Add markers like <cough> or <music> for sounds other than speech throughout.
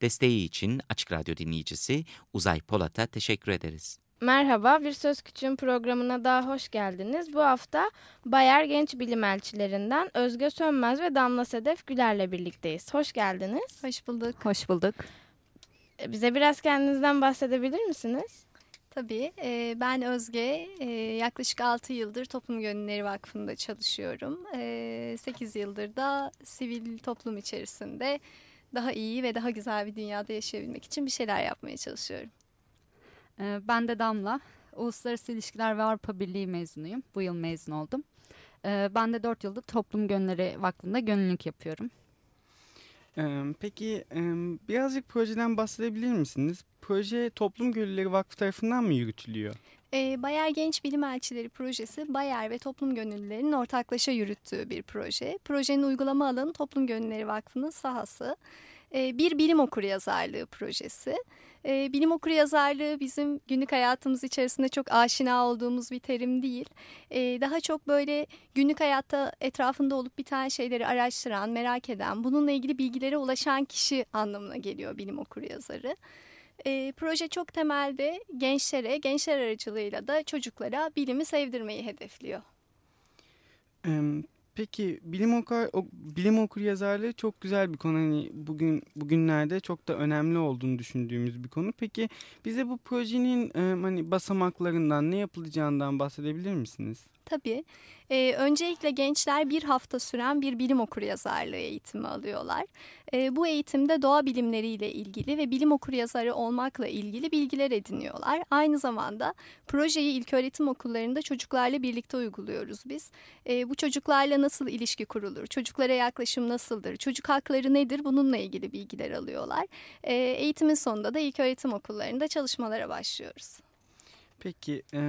Desteği için Açık Radyo dinleyicisi Uzay Polat'a teşekkür ederiz. Merhaba, Bir Söz Küçüğün programına daha hoş geldiniz. Bu hafta Bayer Genç Bilim Elçilerinden Özge Sönmez ve Damla Sedef Güler'le birlikteyiz. Hoş geldiniz. Hoş bulduk. Hoş bulduk. E, bize biraz kendinizden bahsedebilir misiniz? Tabii. E, ben Özge. E, yaklaşık 6 yıldır Toplum Gönülleri Vakfı'nda çalışıyorum. 8 yıldır da sivil toplum içerisinde daha iyi ve daha güzel bir dünyada yaşayabilmek için bir şeyler yapmaya çalışıyorum. Ee, ben de Damla. Uluslararası İlişkiler ve Avrupa Birliği mezunuyum. Bu yıl mezun oldum. Ee, ben de 4 yıldır Toplum Gönülleri Vakfı'nda gönüllülük yapıyorum. Ee, peki birazcık projeden bahsedebilir misiniz? Proje Toplum Gönülleri Vakfı tarafından mı yürütülüyor? E, Bayer Genç Bilim Elçileri projesi Bayer ve toplum gönüllülerinin ortaklaşa yürüttüğü bir proje. Projenin uygulama alanı Toplum Gönüllüleri Vakfı'nın sahası. E, bir bilim okuryazarlığı projesi. E, bilim okuryazarlığı bizim günlük hayatımız içerisinde çok aşina olduğumuz bir terim değil. E, daha çok böyle günlük hayatta etrafında olup biten şeyleri araştıran, merak eden, bununla ilgili bilgilere ulaşan kişi anlamına geliyor bilim okuryazarı. E, proje çok temelde gençlere, gençler aracılığıyla da çocuklara bilimi sevdirmeyi hedefliyor. Peki bilim okur bilim okur yazarlığı çok güzel bir konu. Hani bugün bugünlerde çok da önemli olduğunu düşündüğümüz bir konu. Peki bize bu projenin hani basamaklarından ne yapılacağından bahsedebilir misiniz? Tabii. Ee, öncelikle gençler bir hafta süren bir bilim okuryazarlığı eğitimi alıyorlar. Ee, bu eğitimde doğa bilimleriyle ilgili ve bilim okuryazarı olmakla ilgili bilgiler ediniyorlar. Aynı zamanda projeyi ilköğretim okullarında çocuklarla birlikte uyguluyoruz biz. Ee, bu çocuklarla nasıl ilişki kurulur, çocuklara yaklaşım nasıldır, çocuk hakları nedir bununla ilgili bilgiler alıyorlar. Ee, eğitimin sonunda da ilköğretim okullarında çalışmalara başlıyoruz. Peki e,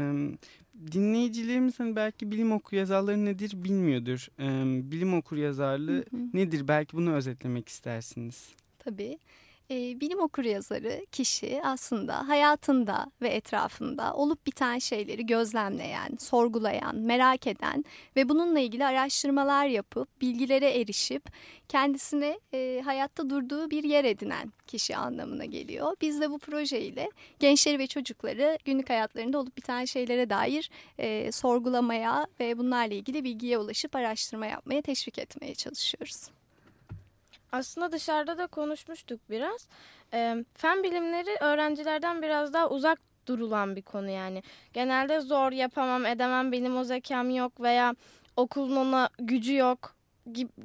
dinleyicilerimiz hani belki bilim okur yazarları nedir bilmiyordur. E, bilim okur yazarlığı hı hı. nedir belki bunu özetlemek istersiniz. Tabii e, bilim okuryazarı kişi aslında hayatında ve etrafında olup biten şeyleri gözlemleyen, sorgulayan, merak eden ve bununla ilgili araştırmalar yapıp bilgilere erişip kendisine e, hayatta durduğu bir yer edinen kişi anlamına geliyor. Biz de bu projeyle gençleri ve çocukları günlük hayatlarında olup biten şeylere dair e, sorgulamaya ve bunlarla ilgili bilgiye ulaşıp araştırma yapmaya teşvik etmeye çalışıyoruz. Aslında dışarıda da konuşmuştuk biraz. E, fen bilimleri öğrencilerden biraz daha uzak durulan bir konu yani. Genelde zor yapamam edemem benim o zekam yok veya okulun ona gücü yok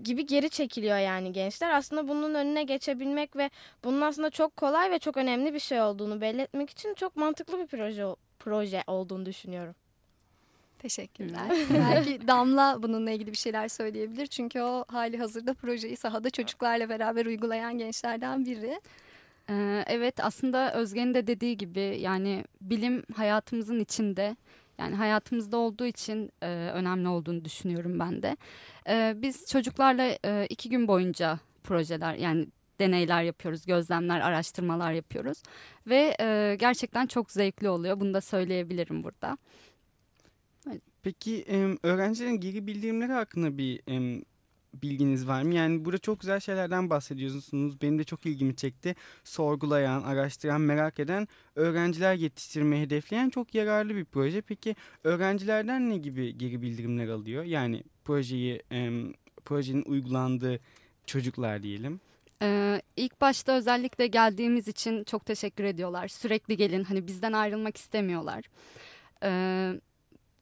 gibi geri çekiliyor yani gençler. Aslında bunun önüne geçebilmek ve bunun aslında çok kolay ve çok önemli bir şey olduğunu belirtmek için çok mantıklı bir proje proje olduğunu düşünüyorum. Teşekkürler. <laughs> Belki Damla bununla ilgili bir şeyler söyleyebilir. Çünkü o hali hazırda projeyi sahada çocuklarla beraber uygulayan gençlerden biri. Ee, evet aslında Özge'nin de dediği gibi yani bilim hayatımızın içinde yani hayatımızda olduğu için e, önemli olduğunu düşünüyorum ben de. E, biz çocuklarla e, iki gün boyunca projeler yani deneyler yapıyoruz, gözlemler, araştırmalar yapıyoruz ve e, gerçekten çok zevkli oluyor. Bunu da söyleyebilirim burada. Peki öğrencilerin geri bildirimleri hakkında bir bilginiz var mı? Yani burada çok güzel şeylerden bahsediyorsunuz. Benim de çok ilgimi çekti. Sorgulayan, araştıran, merak eden öğrenciler yetiştirmeyi hedefleyen çok yararlı bir proje. Peki öğrencilerden ne gibi geri bildirimler alıyor? Yani projeyi, projenin uygulandığı çocuklar diyelim. Ee, ilk başta özellikle geldiğimiz için çok teşekkür ediyorlar. Sürekli gelin hani bizden ayrılmak istemiyorlar. Ee,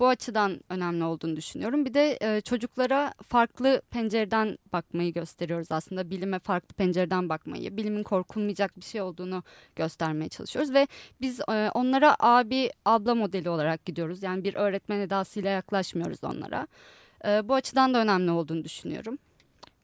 bu açıdan önemli olduğunu düşünüyorum. Bir de e, çocuklara farklı pencereden bakmayı gösteriyoruz aslında. Bilime farklı pencereden bakmayı, bilimin korkulmayacak bir şey olduğunu göstermeye çalışıyoruz. Ve biz e, onlara abi, abla modeli olarak gidiyoruz. Yani bir öğretmen edasıyla yaklaşmıyoruz onlara. E, bu açıdan da önemli olduğunu düşünüyorum.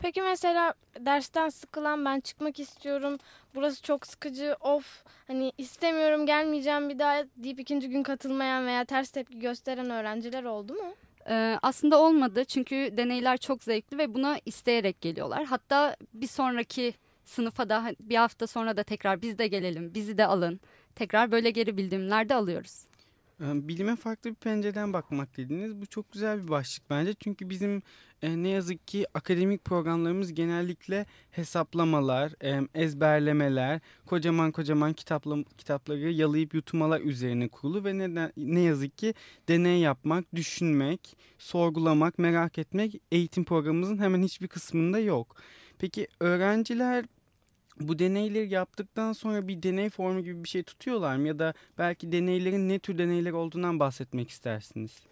Peki mesela dersten sıkılan ben çıkmak istiyorum. Burası çok sıkıcı. Of hani istemiyorum gelmeyeceğim bir daha deyip ikinci gün katılmayan veya ters tepki gösteren öğrenciler oldu mu? Ee, aslında olmadı çünkü deneyler çok zevkli ve buna isteyerek geliyorlar. Hatta bir sonraki sınıfa da bir hafta sonra da tekrar biz de gelelim, bizi de alın. Tekrar böyle geri bildirimler de alıyoruz. Bilime farklı bir pencereden bakmak dediniz. Bu çok güzel bir başlık bence. Çünkü bizim ne yazık ki akademik programlarımız genellikle hesaplamalar, ezberlemeler, kocaman kocaman kitapla, kitapları yalayıp yutmalar üzerine kurulu ve neden, ne yazık ki deney yapmak, düşünmek, sorgulamak, merak etmek eğitim programımızın hemen hiçbir kısmında yok. Peki öğrenciler bu deneyleri yaptıktan sonra bir deney formu gibi bir şey tutuyorlar mı? Ya da belki deneylerin ne tür deneyler olduğundan bahsetmek istersiniz.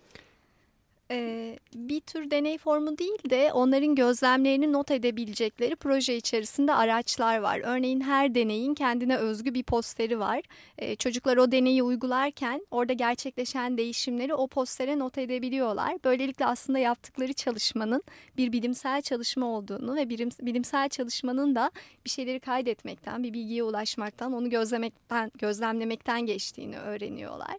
Ee, bir tür deney formu değil de onların gözlemlerini not edebilecekleri proje içerisinde araçlar var. Örneğin her deneyin kendine özgü bir posteri var. Ee, çocuklar o deneyi uygularken orada gerçekleşen değişimleri o postere not edebiliyorlar. Böylelikle aslında yaptıkları çalışmanın bir bilimsel çalışma olduğunu ve bilim, bilimsel çalışmanın da bir şeyleri kaydetmekten, bir bilgiye ulaşmaktan, onu gözlemekten, gözlemlemekten geçtiğini öğreniyorlar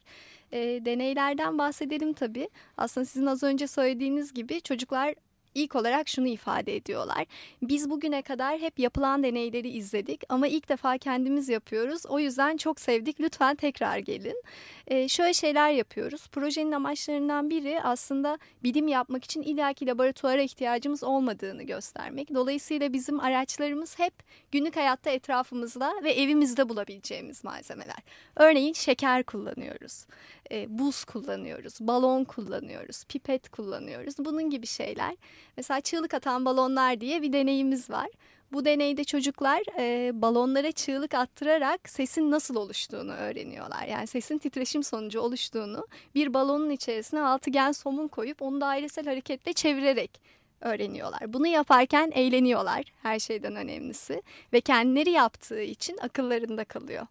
e, deneylerden bahsedelim tabii. Aslında sizin az önce söylediğiniz gibi çocuklar ilk olarak şunu ifade ediyorlar. Biz bugüne kadar hep yapılan deneyleri izledik ama ilk defa kendimiz yapıyoruz. O yüzden çok sevdik. Lütfen tekrar gelin. Ee, şöyle şeyler yapıyoruz. Projenin amaçlarından biri aslında bilim yapmak için illaki laboratuvara ihtiyacımız olmadığını göstermek. Dolayısıyla bizim araçlarımız hep günlük hayatta etrafımızda ve evimizde bulabileceğimiz malzemeler. Örneğin şeker kullanıyoruz, e, buz kullanıyoruz, balon kullanıyoruz, pipet kullanıyoruz. Bunun gibi şeyler. Mesela çığlık atan balonlar diye bir deneyimiz var. Bu deneyde çocuklar e, balonlara çığlık attırarak sesin nasıl oluştuğunu öğreniyorlar. Yani sesin titreşim sonucu oluştuğunu bir balonun içerisine altıgen somun koyup onu dairesel hareketle çevirerek öğreniyorlar. Bunu yaparken eğleniyorlar her şeyden önemlisi ve kendileri yaptığı için akıllarında kalıyor.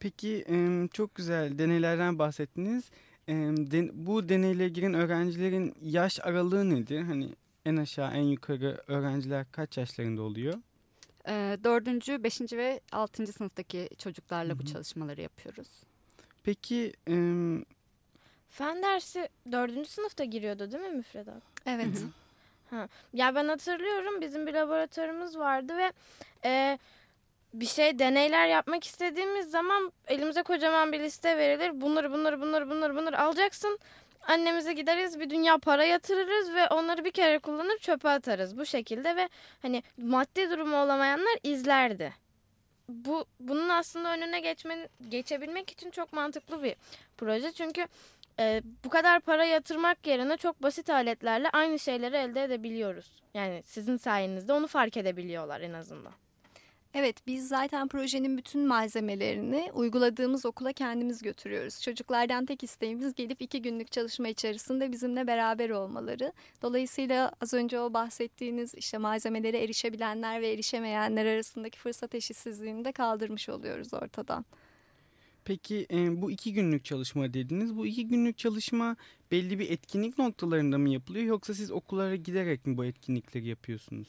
Peki çok güzel deneylerden bahsettiniz. Bu deneyle giren öğrencilerin yaş aralığı nedir? Hani en aşağı en yukarı öğrenciler kaç yaşlarında oluyor? Dördüncü, beşinci ve altıncı sınıftaki çocuklarla Hı bu hı. çalışmaları yapıyoruz. Peki Fen dersi dördüncü sınıfta giriyordu değil mi müfredat? Evet. Ya ben hatırlıyorum bizim bir laboratuvarımız vardı ve e, bir şey deneyler yapmak istediğimiz zaman elimize kocaman bir liste verilir. Bunları bunları bunları bunları bunları alacaksın. Annemize gideriz bir dünya para yatırırız ve onları bir kere kullanıp çöpe atarız bu şekilde ve hani maddi durumu olamayanlar izlerdi. Bu bunun aslında önüne geçmen, geçebilmek için çok mantıklı bir proje çünkü e, bu kadar para yatırmak yerine çok basit aletlerle aynı şeyleri elde edebiliyoruz. Yani sizin sayenizde onu fark edebiliyorlar en azından. Evet biz zaten projenin bütün malzemelerini uyguladığımız okula kendimiz götürüyoruz. Çocuklardan tek isteğimiz gelip iki günlük çalışma içerisinde bizimle beraber olmaları. Dolayısıyla az önce o bahsettiğiniz işte malzemelere erişebilenler ve erişemeyenler arasındaki fırsat eşitsizliğini de kaldırmış oluyoruz ortadan. peki em, bu iki günlük çalışma dediniz. Bu iki günlük çalışma belli bir etkinlik noktalarında mı yapılıyor yoksa siz okullara giderek mi bu etkinlikleri yapıyorsunuz?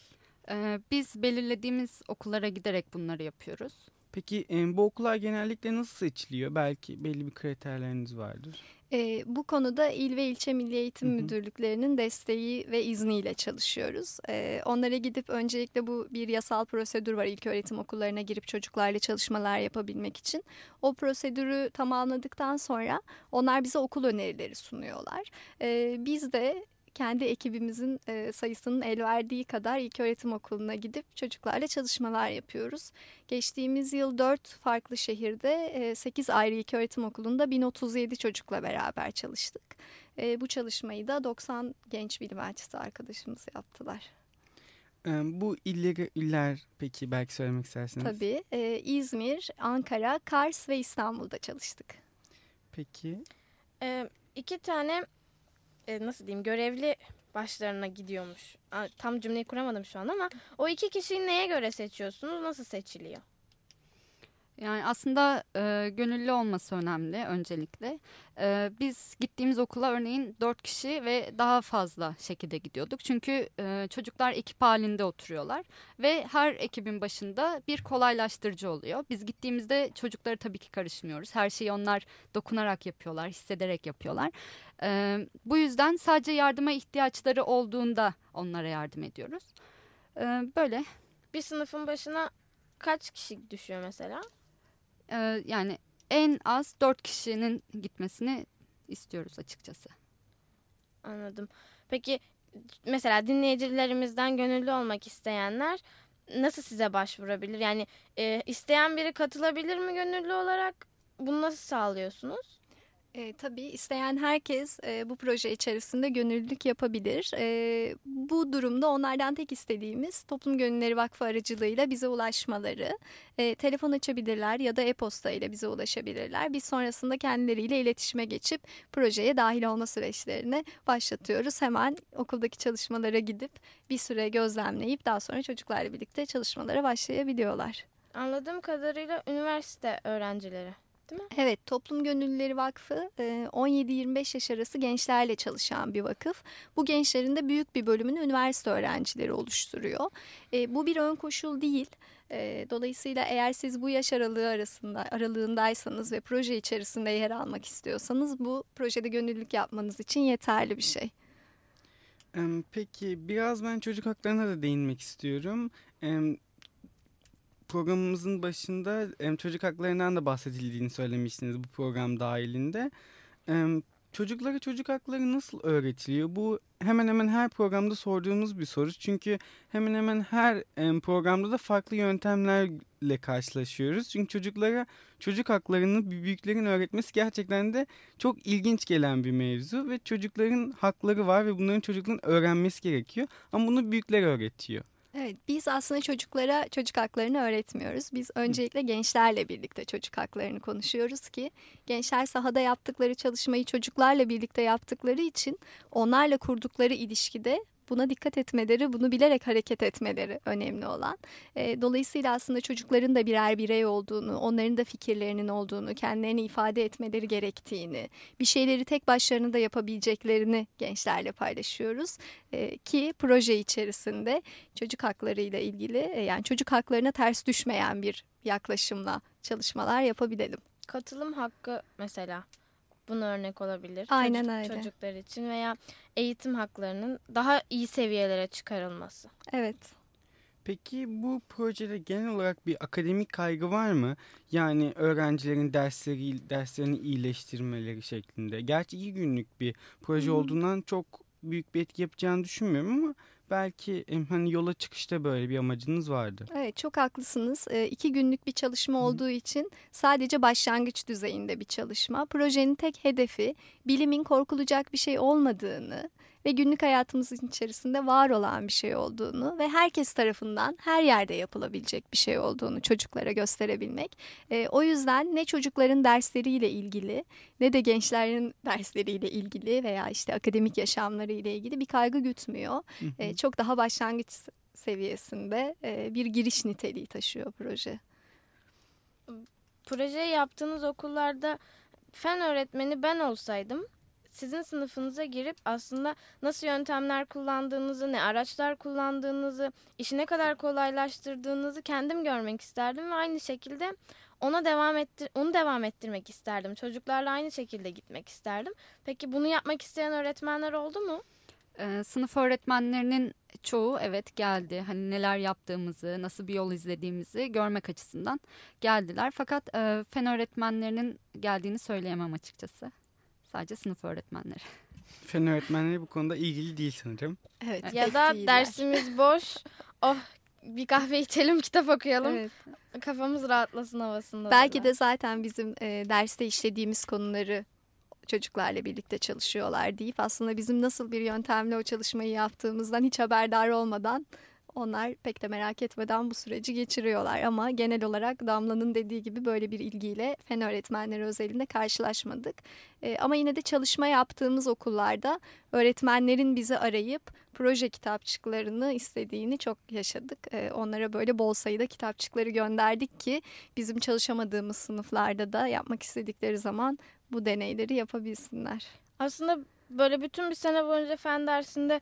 Ee, biz belirlediğimiz okullara giderek bunları yapıyoruz. Peki em, bu okullar genellikle nasıl seçiliyor? Belki belli bir kriterleriniz vardır. Ee, bu konuda il ve ilçe milli eğitim Hı hı. müdürlüklerinin desteği ve izniyle çalışıyoruz. Ee, onlara gidip öncelikle bu bir yasal prosedür var ilk öğretim okullarına girip çocuklarla çalışmalar yapabilmek için. O prosedürü tamamladıktan sonra onlar bize okul önerileri sunuyorlar. Ee, biz de kendi ekibimizin e, sayısının el verdiği kadar ilk öğretim okuluna gidip çocuklarla çalışmalar yapıyoruz. Geçtiğimiz yıl 4 farklı şehirde 8 ayrı ilk öğretim okulunda 1037 çocukla beraber çalıştık. E, bu çalışmayı da 90 genç bilim elçisi arkadaşımız yaptılar. Em, bu illeri iller peki belki söylemek istersiniz. Tabii e, İzmir, Ankara, Kars ve İstanbul'da çalıştık. Peki. Ee, iki tane e, nasıl diyeyim görevli başlarına gidiyormuş. Tam cümleyi kuramadım şu an ama o iki kişiyi neye göre seçiyorsunuz? Nasıl seçiliyor? Yani aslında e, gönüllü olması önemli öncelikle. E, biz gittiğimiz okula örneğin dört kişi ve daha fazla şekilde gidiyorduk. Çünkü e, çocuklar ekip halinde oturuyorlar ve her ekibin başında bir kolaylaştırıcı oluyor. Biz gittiğimizde çocukları tabii ki karışmıyoruz. Her şeyi onlar dokunarak yapıyorlar, hissederek yapıyorlar. E, bu yüzden sadece yardıma ihtiyaçları olduğunda onlara yardım ediyoruz. E, böyle. Bir sınıfın başına kaç kişi düşüyor mesela? Ee, yani en az dört kişinin gitmesini istiyoruz açıkçası. Anladım. Peki mesela dinleyicilerimizden gönüllü olmak isteyenler nasıl size başvurabilir? Yani e, isteyen biri katılabilir mi gönüllü olarak? Bunu nasıl sağlıyorsunuz? E, tabii isteyen herkes e, bu proje içerisinde gönüllülük yapabilir. E, bu durumda onlardan tek istediğimiz Toplum Gönülleri Vakfı aracılığıyla bize ulaşmaları. E, telefon açabilirler ya da e-posta ile bize ulaşabilirler. Biz sonrasında kendileriyle iletişime geçip projeye dahil olma süreçlerini başlatıyoruz. Hemen okuldaki çalışmalara gidip bir süre gözlemleyip daha sonra çocuklarla birlikte çalışmalara başlayabiliyorlar. Anladığım kadarıyla üniversite öğrencileri. Değil mi? Evet, Toplum Gönüllüleri Vakfı 17-25 e, yaş arası gençlerle çalışan bir vakıf. Bu gençlerin de büyük bir bölümünü üniversite öğrencileri oluşturuyor. E, bu bir ön koşul değil. E, dolayısıyla eğer siz bu yaş aralığı arasında aralığındaysanız ve proje içerisinde yer almak istiyorsanız bu projede gönüllülük yapmanız için yeterli bir şey. Peki biraz ben çocuk haklarına da değinmek istiyorum programımızın başında em, çocuk haklarından da bahsedildiğini söylemiştiniz bu program dahilinde. Em, çocuklara çocuk hakları nasıl öğretiliyor? Bu hemen hemen her programda sorduğumuz bir soru. Çünkü hemen hemen her em, programda da farklı yöntemlerle karşılaşıyoruz. Çünkü çocuklara çocuk haklarını büyüklerin öğretmesi gerçekten de çok ilginç gelen bir mevzu. Ve çocukların hakları var ve bunların çocukların öğrenmesi gerekiyor. Ama bunu büyükler öğretiyor. Evet, biz aslında çocuklara çocuk haklarını öğretmiyoruz. Biz öncelikle gençlerle birlikte çocuk haklarını konuşuyoruz ki gençler sahada yaptıkları çalışmayı çocuklarla birlikte yaptıkları için onlarla kurdukları ilişkide buna dikkat etmeleri, bunu bilerek hareket etmeleri önemli olan. E, dolayısıyla aslında çocukların da birer birey olduğunu, onların da fikirlerinin olduğunu, kendilerini ifade etmeleri gerektiğini, bir şeyleri tek başlarına da yapabileceklerini gençlerle paylaşıyoruz. E, ki proje içerisinde çocuk hakları ile ilgili e, yani çocuk haklarına ters düşmeyen bir yaklaşımla çalışmalar yapabilelim. Katılım hakkı mesela buna örnek olabilir. Aynen Çocuk, öyle. Çocuklar için veya eğitim haklarının daha iyi seviyelere çıkarılması. Evet. Peki bu projede genel olarak bir akademik kaygı var mı? Yani öğrencilerin dersleri derslerini iyileştirmeleri şeklinde. Gerçi iki günlük bir proje hmm. olduğundan çok büyük bir etki yapacağını düşünmüyorum ama belki hani yola çıkışta böyle bir amacınız vardı. Evet çok haklısınız. E, iki günlük bir çalışma olduğu için sadece başlangıç düzeyinde bir çalışma. Projenin tek hedefi bilimin korkulacak bir şey olmadığını ve günlük hayatımızın içerisinde var olan bir şey olduğunu ve herkes tarafından her yerde yapılabilecek bir şey olduğunu çocuklara gösterebilmek. E, o yüzden ne çocukların dersleriyle ilgili ne de gençlerin <laughs> dersleriyle ilgili veya işte akademik yaşamları ile ilgili bir kaygı gütmüyor. E, çok daha başlangıç seviyesinde e, bir giriş niteliği taşıyor proje. Projeyi yaptığınız okullarda fen öğretmeni ben olsaydım sizin sınıfınıza girip aslında nasıl yöntemler kullandığınızı, ne araçlar kullandığınızı, işi ne kadar kolaylaştırdığınızı kendim görmek isterdim ve aynı şekilde ona devam ettir onu devam ettirmek isterdim. Çocuklarla aynı şekilde gitmek isterdim. Peki bunu yapmak isteyen öğretmenler oldu mu? Ee, sınıf öğretmenlerinin çoğu evet geldi. Hani neler yaptığımızı, nasıl bir yol izlediğimizi görmek açısından geldiler. Fakat e, fen öğretmenlerinin geldiğini söyleyemem açıkçası. Sadece sınıf öğretmenleri. Fen öğretmenleri bu konuda ilgili değil sanırım. Evet. Ya da değiller. dersimiz boş. Oh bir kahve içelim, kitap okuyalım. Evet. Kafamız rahatlasın havasında. Belki de zaten bizim e, derste işlediğimiz konuları çocuklarla birlikte çalışıyorlar deyip aslında bizim nasıl bir yöntemle o çalışmayı yaptığımızdan hiç haberdar olmadan Onlar pek de merak etmeden bu süreci geçiriyorlar ama genel olarak Damla'nın dediği gibi böyle bir ilgiyle fen öğretmenleri özelinde karşılaşmadık. E, ama yine de çalışma yaptığımız okullarda öğretmenlerin bizi arayıp proje kitapçıklarını istediğini çok yaşadık. E, onlara böyle bol sayıda kitapçıkları gönderdik ki bizim çalışamadığımız sınıflarda da yapmak istedikleri zaman bu deneyleri yapabilsinler. Aslında böyle bütün bir sene boyunca fen dersinde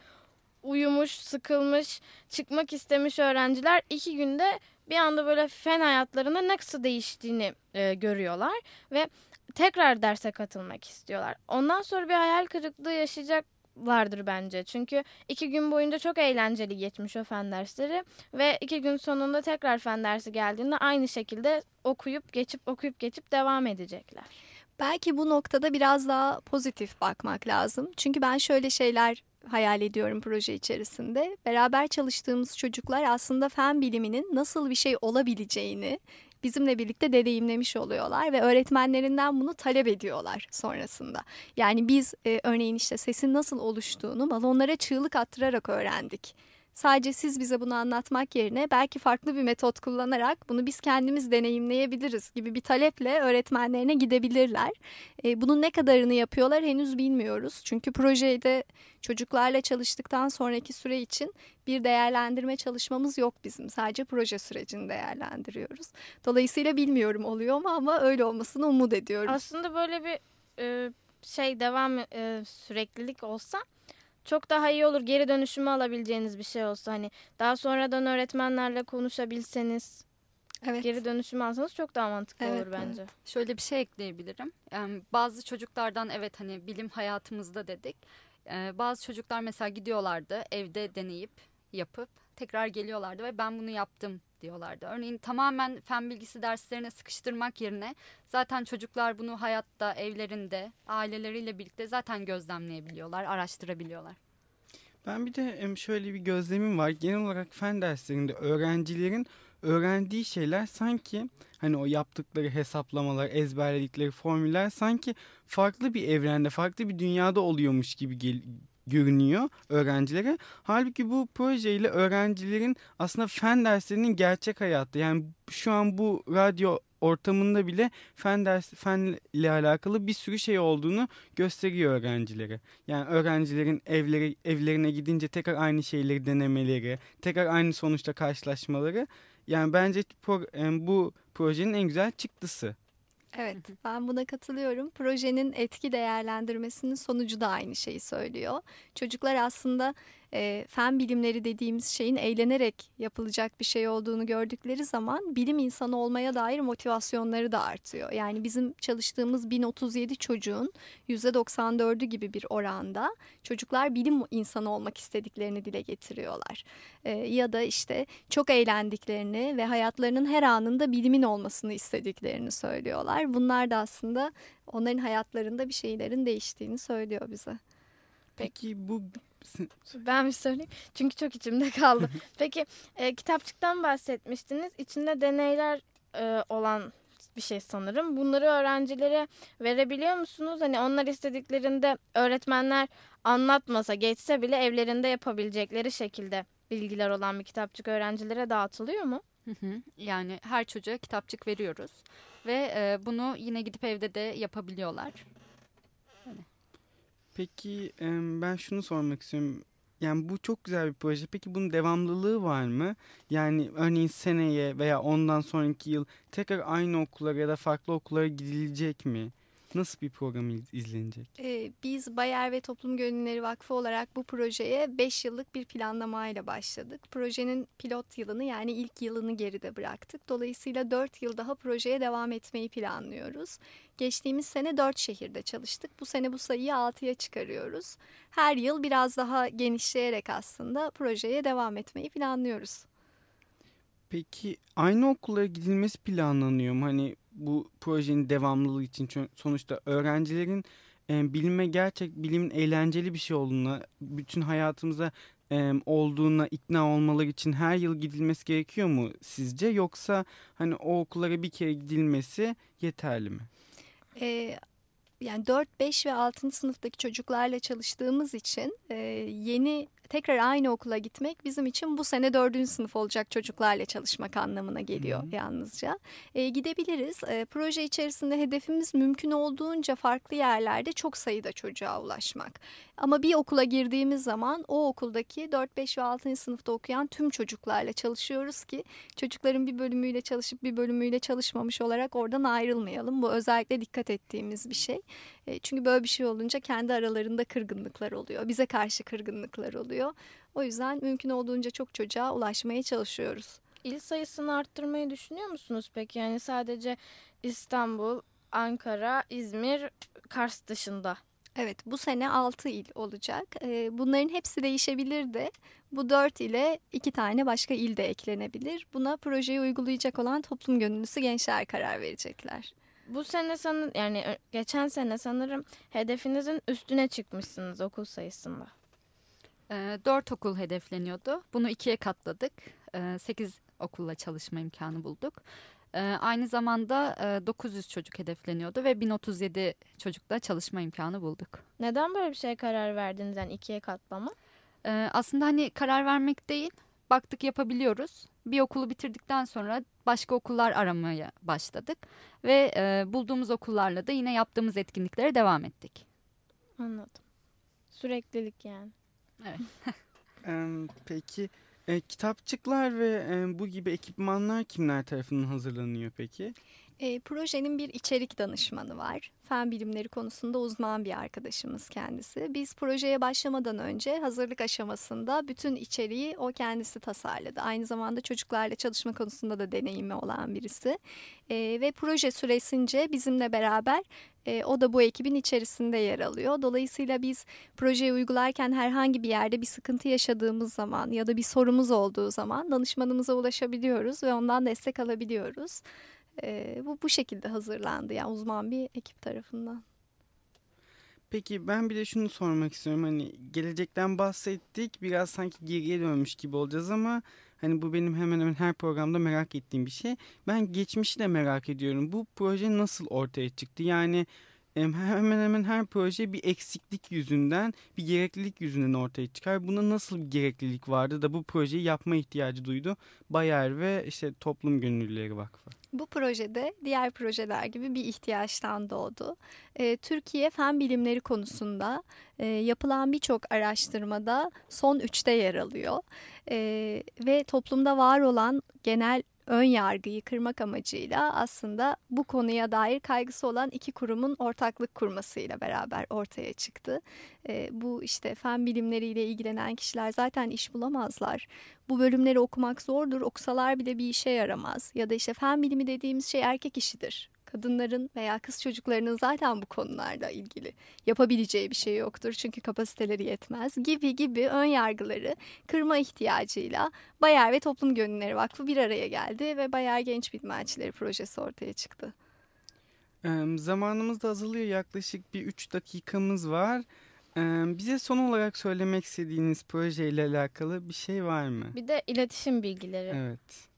uyumuş, sıkılmış, çıkmak istemiş öğrenciler iki günde bir anda böyle fen hayatlarında nasıl değiştiğini e, görüyorlar ve tekrar derse katılmak istiyorlar. Ondan sonra bir hayal kırıklığı yaşayacaklardır bence. Çünkü iki gün boyunca çok eğlenceli geçmiş o fen dersleri ve iki gün sonunda tekrar fen dersi geldiğinde aynı şekilde okuyup geçip okuyup geçip devam edecekler. Belki bu noktada biraz daha pozitif bakmak lazım. Çünkü ben şöyle şeyler hayal ediyorum proje içerisinde. Beraber çalıştığımız çocuklar aslında fen biliminin nasıl bir şey olabileceğini bizimle birlikte deneyimlemiş oluyorlar ve öğretmenlerinden bunu talep ediyorlar sonrasında. Yani biz e, örneğin işte sesin nasıl oluştuğunu balonlara çığlık attırarak öğrendik Sadece siz bize bunu anlatmak yerine belki farklı bir metot kullanarak bunu biz kendimiz deneyimleyebiliriz gibi bir taleple öğretmenlerine gidebilirler. E, bunun ne kadarını yapıyorlar henüz bilmiyoruz. Çünkü projede çocuklarla çalıştıktan sonraki süre için bir değerlendirme çalışmamız yok bizim. Sadece proje sürecini değerlendiriyoruz. Dolayısıyla bilmiyorum oluyor mu ama öyle olmasını umut ediyorum. Aslında böyle bir e, şey devam e, süreklilik olsa çok daha iyi olur geri dönüşümü alabileceğiniz bir şey olsa hani daha sonradan öğretmenlerle konuşabilseniz evet. geri dönüşümü alsanız çok daha mantıklı evet, olur bence. Evet. Şöyle bir şey ekleyebilirim. Yani bazı çocuklardan evet hani bilim hayatımızda dedik. Ee, bazı çocuklar mesela gidiyorlardı evde deneyip yapıp tekrar geliyorlardı ve ben bunu yaptım diyorlardı. Örneğin tamamen fen bilgisi derslerine sıkıştırmak yerine zaten çocuklar bunu hayatta, evlerinde, aileleriyle birlikte zaten gözlemleyebiliyorlar, araştırabiliyorlar. Ben bir de şöyle bir gözlemim var. Genel olarak fen derslerinde öğrencilerin öğrendiği şeyler sanki hani o yaptıkları hesaplamalar, ezberledikleri formüller sanki farklı bir evrende, farklı bir dünyada oluyormuş gibi gel görünüyor öğrencilere. Halbuki bu projeyle öğrencilerin aslında fen derslerinin gerçek hayatta yani şu an bu radyo ortamında bile fen ders fenle alakalı bir sürü şey olduğunu gösteriyor öğrencilere. Yani öğrencilerin evleri evlerine gidince tekrar aynı şeyleri denemeleri, tekrar aynı sonuçta karşılaşmaları yani bence bu projenin en güzel çıktısı. Evet ben buna katılıyorum. Projenin etki değerlendirmesinin sonucu da aynı şeyi söylüyor. Çocuklar aslında e, fen bilimleri dediğimiz şeyin eğlenerek yapılacak bir şey olduğunu gördükleri zaman bilim insanı olmaya dair motivasyonları da artıyor. Yani bizim çalıştığımız 1037 çocuğun %94'ü gibi bir oranda çocuklar bilim insanı olmak istediklerini dile getiriyorlar. E, ya da işte çok eğlendiklerini ve hayatlarının her anında bilimin olmasını istediklerini söylüyorlar. Bunlar da aslında onların hayatlarında bir şeylerin değiştiğini söylüyor bize. Peki bu <laughs> ben bir söyleyeyim. Çünkü çok içimde kaldı. <laughs> Peki e, kitapçıktan bahsetmiştiniz. İçinde deneyler e, olan bir şey sanırım. Bunları öğrencilere verebiliyor musunuz? Hani onlar istediklerinde öğretmenler anlatmasa geçse bile evlerinde yapabilecekleri şekilde bilgiler olan bir kitapçık öğrencilere dağıtılıyor mu? Yani her çocuğa kitapçık veriyoruz ve e, bunu yine gidip evde de yapabiliyorlar. Peki ben şunu sormak istiyorum. Yani bu çok güzel bir proje. Peki bunun devamlılığı var mı? Yani örneğin seneye veya ondan sonraki yıl tekrar aynı okullara ya da farklı okullara gidilecek mi? Nasıl bir program izlenecek? Ee, biz Bayer ve Toplum Gönüllüleri Vakfı olarak bu projeye 5 yıllık bir planlamayla başladık. Projenin pilot yılını yani ilk yılını geride bıraktık. Dolayısıyla 4 yıl daha projeye devam etmeyi planlıyoruz. Geçtiğimiz sene 4 şehirde çalıştık. Bu sene bu sayıyı 6'ya çıkarıyoruz. Her yıl biraz daha genişleyerek aslında projeye devam etmeyi planlıyoruz. Peki aynı okullara gidilmesi planlanıyor mu? Hani bu projenin devamlılığı için sonuçta öğrencilerin e, bilime gerçek bilimin eğlenceli bir şey olduğuna, bütün hayatımıza e, olduğuna ikna olmaları için her yıl gidilmesi gerekiyor mu sizce? Yoksa hani o okullara bir kere gidilmesi yeterli mi? E, yani 4, 5 ve 6. sınıftaki çocuklarla çalıştığımız için e, yeni tekrar aynı okula gitmek bizim için bu sene dördüncü sınıf olacak çocuklarla çalışmak anlamına geliyor Hı. yalnızca. E, gidebiliriz. E, proje içerisinde hedefimiz mümkün olduğunca farklı yerlerde çok sayıda çocuğa ulaşmak. Ama bir okula girdiğimiz zaman o okuldaki 4, 5 ve 6. sınıfta okuyan tüm çocuklarla çalışıyoruz ki çocukların bir bölümüyle çalışıp bir bölümüyle çalışmamış olarak oradan ayrılmayalım. Bu özellikle dikkat ettiğimiz bir şey. E, çünkü böyle bir şey olunca kendi aralarında kırgınlıklar oluyor. Bize karşı kırgınlıklar oluyor. O yüzden mümkün olduğunca çok çocuğa ulaşmaya çalışıyoruz. İl sayısını arttırmayı düşünüyor musunuz peki? Yani sadece İstanbul, Ankara, İzmir, Kars dışında. Evet bu sene 6 il olacak. E, bunların hepsi değişebilir de bu 4 ile 2 tane başka il de eklenebilir. Buna projeyi uygulayacak olan toplum gönüllüsü gençler karar verecekler. Bu sene sanır yani geçen sene sanırım hedefinizin üstüne çıkmışsınız okul sayısında. E, dört okul hedefleniyordu. Bunu ikiye katladık. E, sekiz okulla çalışma imkanı bulduk. E, aynı zamanda e, 900 çocuk hedefleniyordu ve 1037 çocukla çalışma imkanı bulduk. Neden böyle bir şeye karar verdiniz yani ikiye katlama? E, aslında hani karar vermek değil, baktık yapabiliyoruz. Bir okulu bitirdikten sonra başka okullar aramaya başladık ve e, bulduğumuz okullarla da yine yaptığımız etkinliklere devam ettik. Anladım. Süreklilik yani. Evet. <laughs> peki e, kitapçıklar ve e, bu gibi ekipmanlar kimler tarafından hazırlanıyor peki? E, projenin bir içerik danışmanı var. Fen bilimleri konusunda uzman bir arkadaşımız kendisi. Biz projeye başlamadan önce hazırlık aşamasında bütün içeriği o kendisi tasarladı. Aynı zamanda çocuklarla çalışma konusunda da deneyimi olan birisi. E, ve proje süresince bizimle beraber e, o da bu ekibin içerisinde yer alıyor. Dolayısıyla biz projeyi uygularken herhangi bir yerde bir sıkıntı yaşadığımız zaman ya da bir sorumuz olduğu zaman danışmanımıza ulaşabiliyoruz ve ondan destek alabiliyoruz. E, bu bu şekilde hazırlandı yani uzman bir ekip tarafından. Peki ben bir de şunu sormak istiyorum. Hani gelecekten bahsettik. Biraz sanki geriye dönmüş gibi olacağız ama hani bu benim hemen hemen her programda merak ettiğim bir şey. Ben geçmişi de merak ediyorum. Bu proje nasıl ortaya çıktı? Yani hemen hemen her proje bir eksiklik yüzünden, bir gereklilik yüzünden ortaya çıkar. Buna nasıl bir gereklilik vardı da bu projeyi yapma ihtiyacı duydu Bayer ve işte Toplum Gönüllüleri Vakfı? Bu projede diğer projeler gibi bir ihtiyaçtan doğdu. E, Türkiye fen bilimleri konusunda e, yapılan birçok araştırmada son üçte yer alıyor. E, ve toplumda var olan genel ön yargıyı kırmak amacıyla aslında bu konuya dair kaygısı olan iki kurumun ortaklık kurmasıyla beraber ortaya çıktı. E, bu işte fen bilimleriyle ilgilenen kişiler zaten iş bulamazlar. Bu bölümleri okumak zordur, okusalar bile bir işe yaramaz. Ya da işte fen bilimi dediğimiz şey erkek işidir kadınların veya kız çocuklarının zaten bu konularda ilgili yapabileceği bir şey yoktur. Çünkü kapasiteleri yetmez gibi gibi ön yargıları kırma ihtiyacıyla Bayer ve Toplum Gönülleri Vakfı bir araya geldi ve Bayer Genç Bilim Elçileri projesi ortaya çıktı. Zamanımız da azalıyor yaklaşık bir 3 dakikamız var. Bize son olarak söylemek istediğiniz projeyle alakalı bir şey var mı? Bir de iletişim bilgileri. Evet.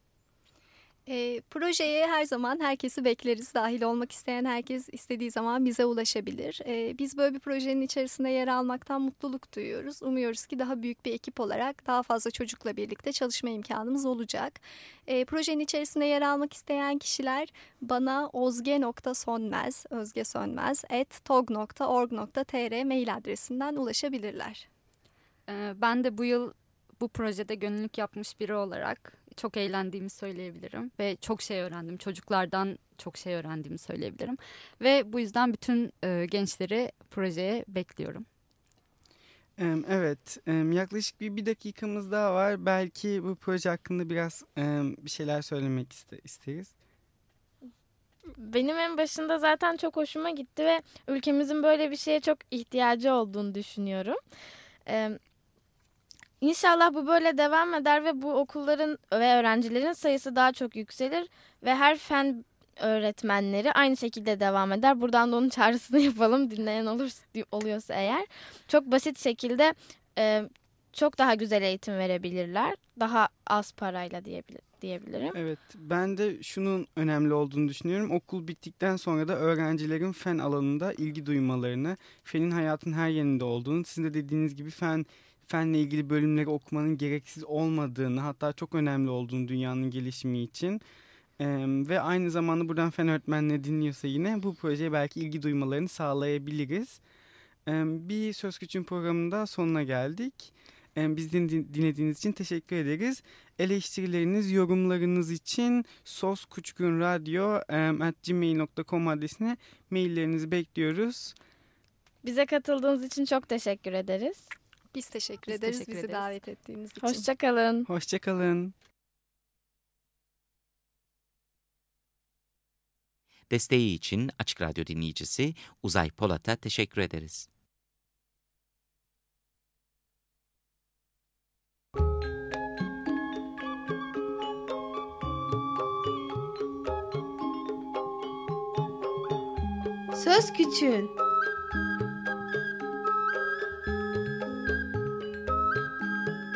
E, projeye her zaman herkesi bekleriz. Dahil olmak isteyen herkes istediği zaman bize ulaşabilir. E, biz böyle bir projenin içerisinde yer almaktan mutluluk duyuyoruz. Umuyoruz ki daha büyük bir ekip olarak daha fazla çocukla birlikte çalışma imkanımız olacak. E, projenin içerisinde yer almak isteyen kişiler bana ozge.sönmez, özge sönmez, at tog.org.tr mail adresinden ulaşabilirler. Ben de bu yıl bu projede gönüllülük yapmış biri olarak çok eğlendiğimi söyleyebilirim ve çok şey öğrendim. Çocuklardan çok şey öğrendiğimi söyleyebilirim. Ve bu yüzden bütün e, gençleri projeye bekliyorum. Evet, yaklaşık bir, bir dakikamız daha var. Belki bu proje hakkında biraz bir şeyler söylemek isteriz. Benim en başında zaten çok hoşuma gitti ve ülkemizin böyle bir şeye çok ihtiyacı olduğunu düşünüyorum. İnşallah bu böyle devam eder ve bu okulların ve öğrencilerin sayısı daha çok yükselir ve her fen öğretmenleri aynı şekilde devam eder. Buradan da onun çağrısını <laughs> yapalım dinleyen olur, oluyorsa eğer. Çok basit şekilde e, çok daha güzel eğitim verebilirler. Daha az parayla diyebilir, diyebilirim. Evet, ben de şunun önemli olduğunu düşünüyorum. Okul bittikten sonra da öğrencilerin fen alanında ilgi duymalarını, fenin hayatın her yerinde olduğunu, sizin de dediğiniz gibi fen fenle ilgili bölümleri okumanın gereksiz olmadığını, hatta çok önemli olduğunu dünyanın gelişimi için ee, ve aynı zamanda buradan fen öğretmenleri dinliyorsa yine bu projeye belki ilgi duymalarını sağlayabiliriz. Ee, bir Söz Küçüğün programında sonuna geldik. Biz dinlediğiniz için teşekkür ederiz. Eleştirileriniz, yorumlarınız için soskuçkunradyo.gmail.com adresine maillerinizi bekliyoruz. Bize katıldığınız için çok teşekkür ederiz. Biz teşekkür Biz ederiz teşekkür bizi ederiz. davet ettiğiniz için. Hoşçakalın. Hoşçakalın. Desteği için Açık Radyo dinleyicisi Uzay Polat'a teşekkür ederiz. Söz Küçüğün